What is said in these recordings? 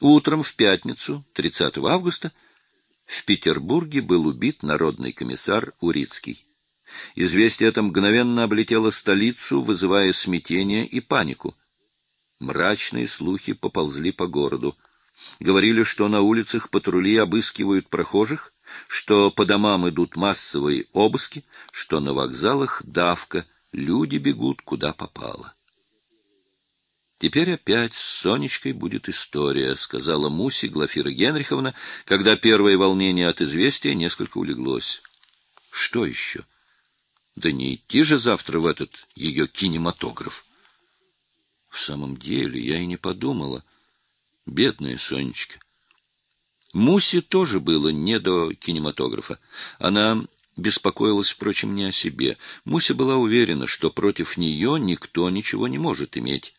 Утром в пятницу, 30 августа, в Петербурге был убит народный комиссар Урицкий. Известие это мгновенно облетело столицу, вызывая смятение и панику. Мрачные слухи поползли по городу. Говорили, что на улицах патрули обыскивают прохожих, что по домам идут массовые обыски, что на вокзалах давка, люди бегут куда попало. Теперь опять с Сонечкой будет история, сказала Муси Глафира Генриховна, когда первое волнение от известия несколько улеглось. Что еще? Да не идти же завтра в этот ее кинематограф. В самом деле, я и не подумала. Бедная Сонечка. Муси тоже было не до кинематографа. Она беспокоилась, впрочем, не о себе. Муся была уверена, что против нее никто ничего не может иметь.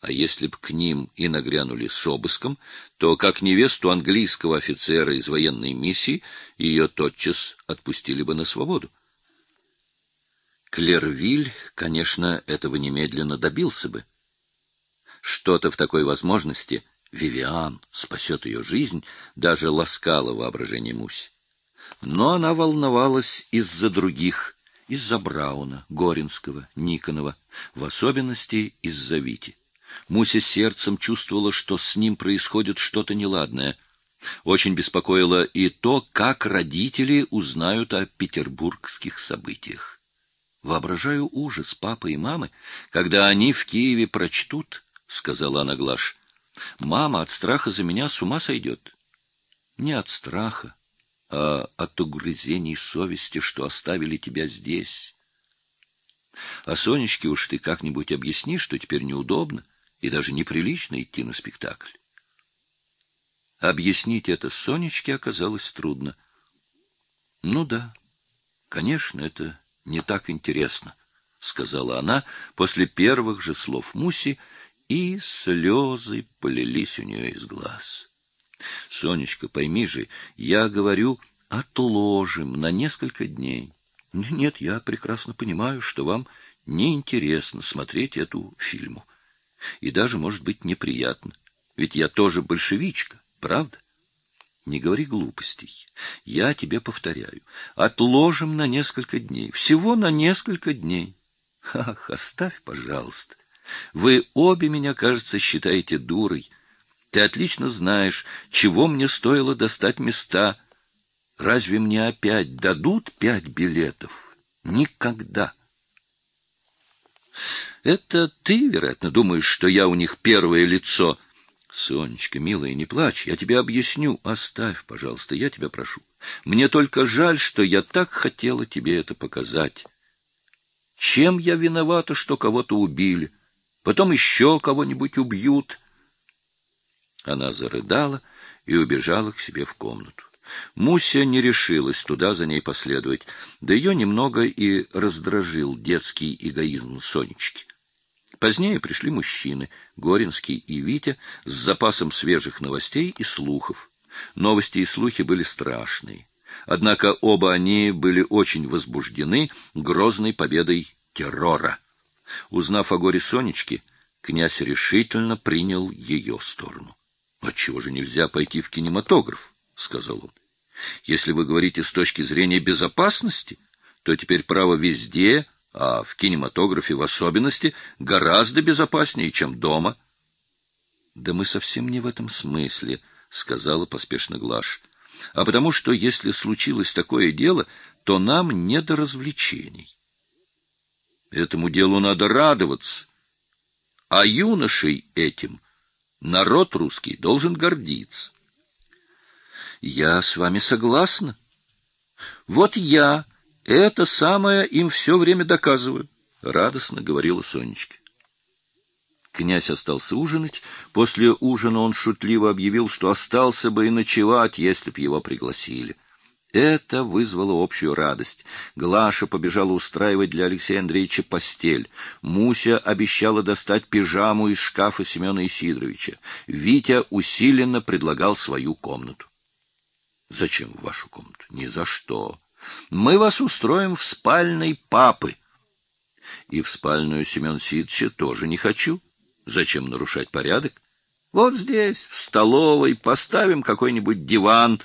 А если б к ним и нагрянули с обыском, то, как невесту английского офицера из военной миссии, ее тотчас отпустили бы на свободу. Клервиль, конечно, этого немедленно добился бы. Что-то в такой возможности Вивиан спасет ее жизнь, даже ласкало воображение Муси. Но она волновалась из-за других, из-за Брауна, Горинского, Никонова, в особенности из-за Вити. Муся сердцем чувствовала, что с ним происходит что-то неладное. Очень беспокоило и то, как родители узнают о петербургских событиях. Воображаю ужас папы и мамы, когда они в Киеве прочтут, — сказала она Глаш. Мама от страха за меня с ума сойдет. Не от страха, а от угрызений совести, что оставили тебя здесь. А Сонечке уж ты как-нибудь объясни, что теперь неудобно и даже неприлично идти на спектакль. Объяснить это Сонечке оказалось трудно. Ну да, конечно, это не так интересно, сказала она после первых же слов Муси, и слезы полились у нее из глаз. Сонечка, пойми же, я говорю, отложим на несколько дней. Нет, я прекрасно понимаю, что вам неинтересно смотреть эту фильму и даже, может быть, неприятно. Ведь я тоже большевичка, правда? Не говори глупостей. Я тебе повторяю. Отложим на несколько дней. Всего на несколько дней. Ах, оставь, пожалуйста. Вы обе меня, кажется, считаете дурой. Ты отлично знаешь, чего мне стоило достать места. Разве мне опять дадут пять билетов? Никогда. Это ты, вероятно, думаешь, что я у них первое лицо. Сонечка, милая, не плачь, я тебе объясню. Оставь, пожалуйста, я тебя прошу. Мне только жаль, что я так хотела тебе это показать. Чем я виновата, что кого-то убили? Потом еще кого-нибудь убьют. Она зарыдала и убежала к себе в комнату. Муся не решилась туда за ней последовать, да ее немного и раздражил детский эгоизм Сонечки. Позднее пришли мужчины, Горинский и Витя, с запасом свежих новостей и слухов. Новости и слухи были страшные. Однако оба они были очень возбуждены грозной победой террора. Узнав о горе Сонечки, князь решительно принял ее сторону. «Отчего же нельзя пойти в кинематограф?» — сказал он. «Если вы говорите с точки зрения безопасности, то теперь право везде а в кинематографе в особенности гораздо безопаснее, чем дома. — Да мы совсем не в этом смысле, — сказала поспешно Глаш. — А потому что, если случилось такое дело, то нам не до развлечений. Этому делу надо радоваться. А юношей этим народ русский должен гордиться. — Я с вами согласна. Вот я это самое им все время доказываю, — радостно говорила Сонечка. Князь остался ужинать. После ужина он шутливо объявил, что остался бы и ночевать, если б его пригласили. Это вызвало общую радость. Глаша побежала устраивать для Алексея Андреевича постель. Муся обещала достать пижаму из шкафа Семена Исидоровича. Витя усиленно предлагал свою комнату. — Зачем в вашу комнату? — Ни за что. Мы вас устроим в спальной папы. И в спальную Семен Сидовича тоже не хочу. Зачем нарушать порядок? Вот здесь, в столовой, поставим какой-нибудь диван,